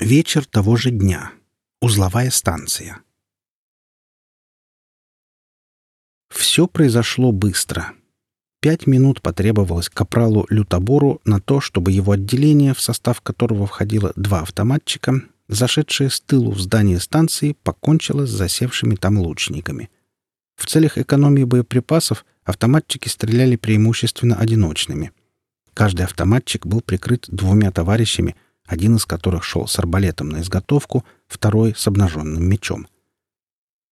Вечер того же дня. Узловая станция. Все произошло быстро. Пять минут потребовалось капралу Лютобору на то, чтобы его отделение, в состав которого входило два автоматчика, зашедшее с тылу в здание станции, покончило с засевшими там лучниками. В целях экономии боеприпасов автоматчики стреляли преимущественно одиночными. Каждый автоматчик был прикрыт двумя товарищами, один из которых шел с арбалетом на изготовку, второй — с обнаженным мечом.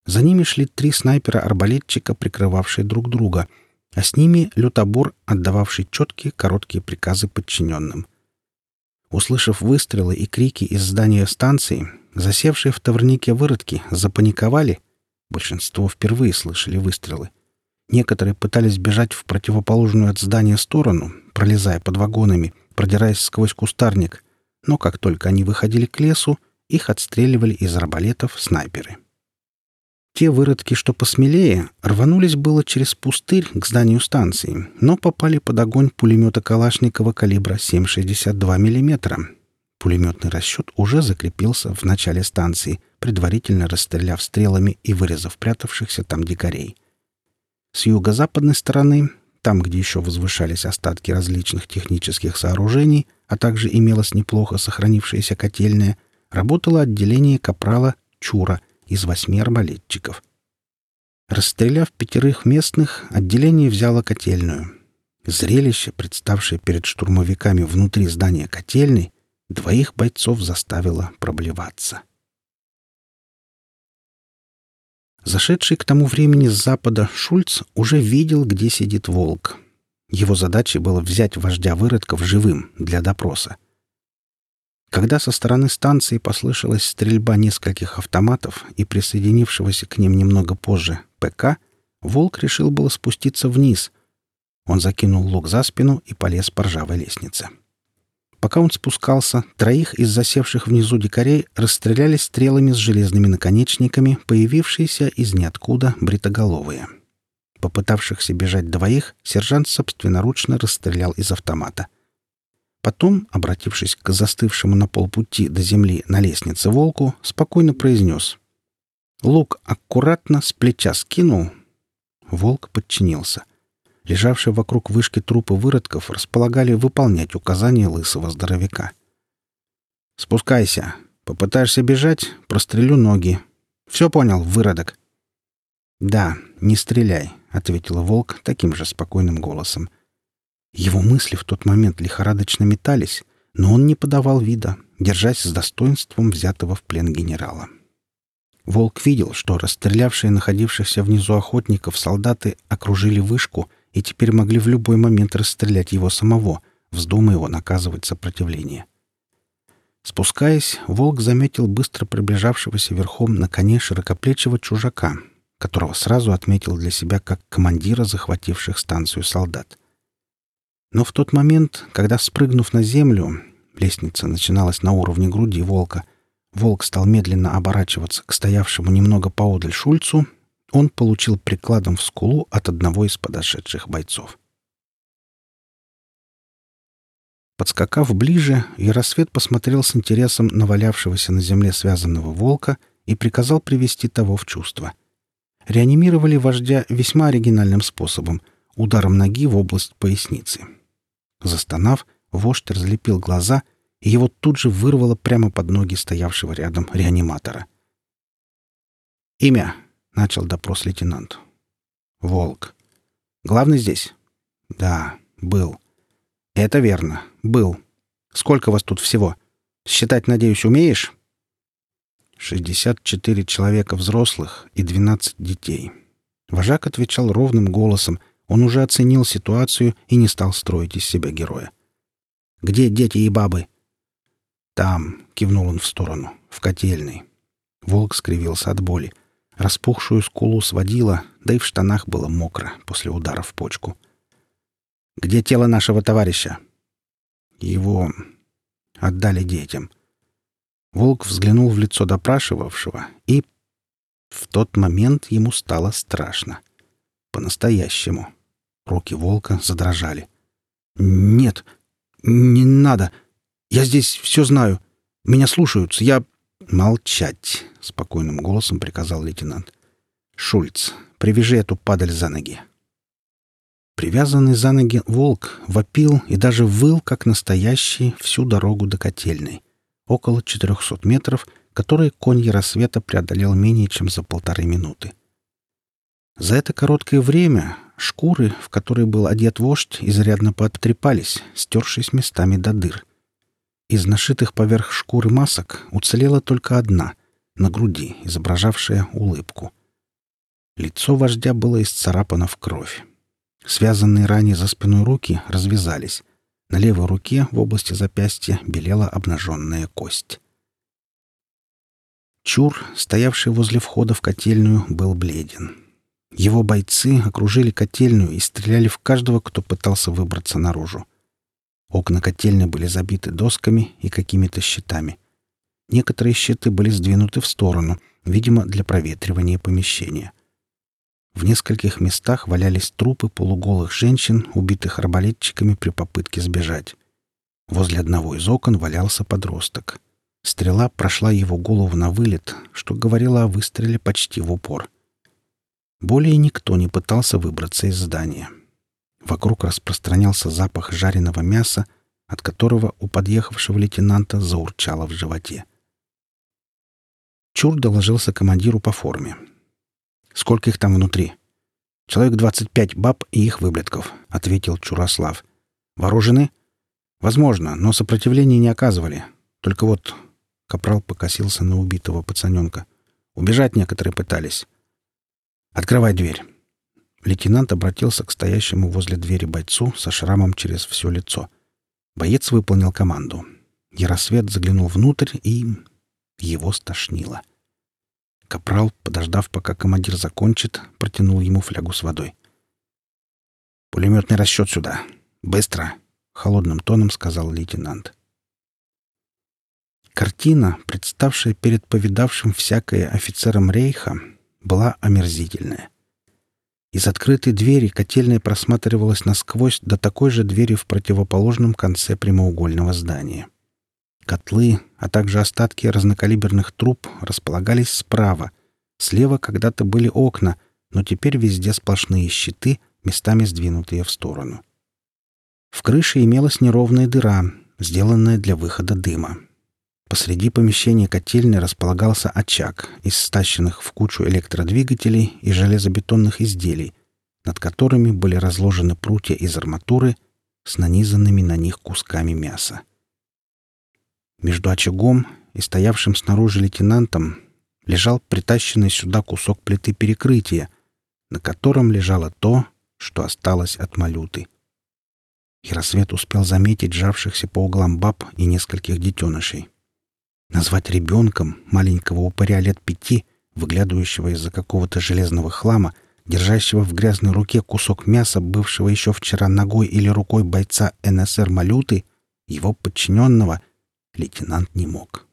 За ними шли три снайпера-арбалетчика, прикрывавшие друг друга, а с ними лютобор, отдававший четкие короткие приказы подчиненным. Услышав выстрелы и крики из здания станции, засевшие в товарнике выродки запаниковали. Большинство впервые слышали выстрелы. Некоторые пытались бежать в противоположную от здания сторону, пролезая под вагонами, продираясь сквозь кустарник, но как только они выходили к лесу, их отстреливали из арбалетов снайперы. Те выродки, что посмелее, рванулись было через пустырь к зданию станции, но попали под огонь пулемета Калашникова калибра 7,62 мм. Пулеметный расчет уже закрепился в начале станции, предварительно расстреляв стрелами и вырезав прятавшихся там дикарей. С юго-западной стороны, там, где еще возвышались остатки различных технических сооружений, а также имелась неплохо сохранившаяся котельная, работало отделение капрала Чура из восьми арбалетчиков. Расстреляв пятерых местных, отделение взяло котельную. Зрелище, представшее перед штурмовиками внутри здания котельной, двоих бойцов заставило проблеваться. Зашедший к тому времени с запада Шульц уже видел, где сидит волк. Его задачей было взять вождя выродков живым для допроса. Когда со стороны станции послышалась стрельба нескольких автоматов и присоединившегося к ним немного позже ПК, волк решил было спуститься вниз. Он закинул лук за спину и полез по ржавой лестнице. Пока он спускался, троих из засевших внизу дикарей расстреляли стрелами с железными наконечниками, появившиеся из ниоткуда бритоголовые. Попытавшихся бежать двоих, сержант собственноручно расстрелял из автомата. Потом, обратившись к застывшему на полпути до земли на лестнице волку, спокойно произнес. Лук аккуратно с плеча скинул. Волк подчинился — лежавшие вокруг вышки трупы выродков, располагали выполнять указания лысого здоровяка. «Спускайся. Попытаешься бежать — прострелю ноги. Все понял, выродок?» «Да, не стреляй», — ответил волк таким же спокойным голосом. Его мысли в тот момент лихорадочно метались, но он не подавал вида, держась с достоинством взятого в плен генерала. Волк видел, что расстрелявшие находившихся внизу охотников солдаты окружили вышку и теперь могли в любой момент расстрелять его самого, вздумая его наказывать сопротивление. Спускаясь, волк заметил быстро приближавшегося верхом на коне широкоплечего чужака, которого сразу отметил для себя как командира захвативших станцию солдат. Но в тот момент, когда, спрыгнув на землю, лестница начиналась на уровне груди волка, волк стал медленно оборачиваться к стоявшему немного поодаль Шульцу он получил прикладом в скулу от одного из подошедших бойцов. Подскакав ближе, Яросвет посмотрел с интересом на валявшегося на земле связанного волка и приказал привести того в чувство. Реанимировали вождя весьма оригинальным способом — ударом ноги в область поясницы. Застонав, вождь разлепил глаза, и его тут же вырвало прямо под ноги стоявшего рядом реаниматора. «Имя?» Начал допрос лейтенант. Волк. Главный здесь? Да, был. Это верно. Был. Сколько вас тут всего? Считать, надеюсь, умеешь? Шестьдесят четыре человека взрослых и двенадцать детей. Вожак отвечал ровным голосом. Он уже оценил ситуацию и не стал строить из себя героя. «Где дети и бабы?» «Там», — кивнул он в сторону, — «в котельной». Волк скривился от боли. Распухшую скулу сводила, да и в штанах было мокро после удара в почку. «Где тело нашего товарища?» «Его отдали детям». Волк взглянул в лицо допрашивавшего, и в тот момент ему стало страшно. По-настоящему. Руки волка задрожали. «Нет, не надо. Я здесь все знаю. Меня слушаются. Я...» «Молчать!» — спокойным голосом приказал лейтенант. «Шульц, привяжи эту падаль за ноги». Привязанный за ноги волк вопил и даже выл, как настоящий, всю дорогу до котельной. Около 400 метров, которые конь Яросвета преодолел менее чем за полторы минуты. За это короткое время шкуры, в которые был одет вождь, изрядно пооттрепались, стершись местами до дыр. Из нашитых поверх шкуры масок уцелела только одна, на груди, изображавшая улыбку. Лицо вождя было исцарапано в кровь. Связанные ранее за спиной руки развязались. На левой руке в области запястья белела обнаженная кость. Чур, стоявший возле входа в котельную, был бледен. Его бойцы окружили котельную и стреляли в каждого, кто пытался выбраться наружу. Окна котельной были забиты досками и какими-то щитами. Некоторые щиты были сдвинуты в сторону, видимо, для проветривания помещения. В нескольких местах валялись трупы полуголых женщин, убитых арбалетчиками при попытке сбежать. Возле одного из окон валялся подросток. Стрела прошла его голову на вылет, что говорило о выстреле почти в упор. Более никто не пытался выбраться из здания. Вокруг распространялся запах жареного мяса, от которого у подъехавшего лейтенанта заурчало в животе. Чур доложился командиру по форме. Сколько их там внутри?» «Человек двадцать пять баб и их выблетков», — ответил Чурослав. «Вооружены?» «Возможно, но сопротивления не оказывали. Только вот...» — Капрал покосился на убитого пацаненка. «Убежать некоторые пытались». «Открывай дверь». Лейтенант обратился к стоящему возле двери бойцу со шрамом через все лицо. Боец выполнил команду. Яросвет заглянул внутрь и... Его стошнило. — Капрал, подождав, пока командир закончит, протянул ему флягу с водой. «Пулеметный расчет сюда. Быстро!» — холодным тоном сказал лейтенант. Картина, представшая перед повидавшим всякое офицером рейха, была омерзительная. Из открытой двери котельная просматривалась насквозь до такой же двери в противоположном конце прямоугольного здания. Котлы, а также остатки разнокалиберных труб располагались справа. Слева когда-то были окна, но теперь везде сплошные щиты, местами сдвинутые в сторону. В крыше имелась неровная дыра, сделанная для выхода дыма. Посреди помещения котельной располагался очаг из стащенных в кучу электродвигателей и железобетонных изделий, над которыми были разложены прутья из арматуры с нанизанными на них кусками мяса. Между очагом и стоявшим снаружи лейтенантом лежал притащенный сюда кусок плиты перекрытия, на котором лежало то, что осталось от малюты. Яросвет успел заметить жавшихся по углам баб и нескольких детенышей. Назвать ребенком маленького упыря лет пяти, выглядывающего из-за какого-то железного хлама, держащего в грязной руке кусок мяса, бывшего еще вчера ногой или рукой бойца НСР Малюты, его подчиненного — лейтенант не мог.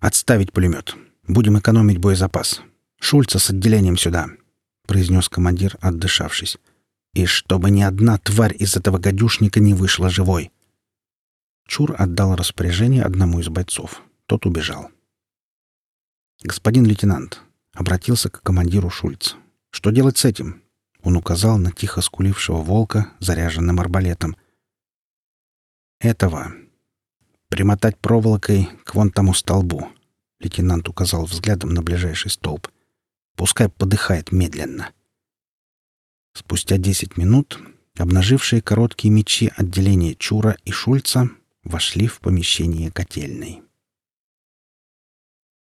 «Отставить пулемет. Будем экономить боезапас. Шульца с отделением сюда», — произнес командир, отдышавшись. «И чтобы ни одна тварь из этого гадюшника не вышла живой». Чур отдал распоряжение одному из бойцов. Тот убежал. «Господин лейтенант», — обратился к командиру Шульц. «Что делать с этим?» Он указал на тихо скулившего волка, заряженным арбалетом. «Этого примотать проволокой к вон тому столбу. Лейтенант указал взглядом на ближайший столб. Пускай подыхает медленно. Спустя десять минут обнажившие короткие мечи отделения Чура и Шульца вошли в помещение котельной.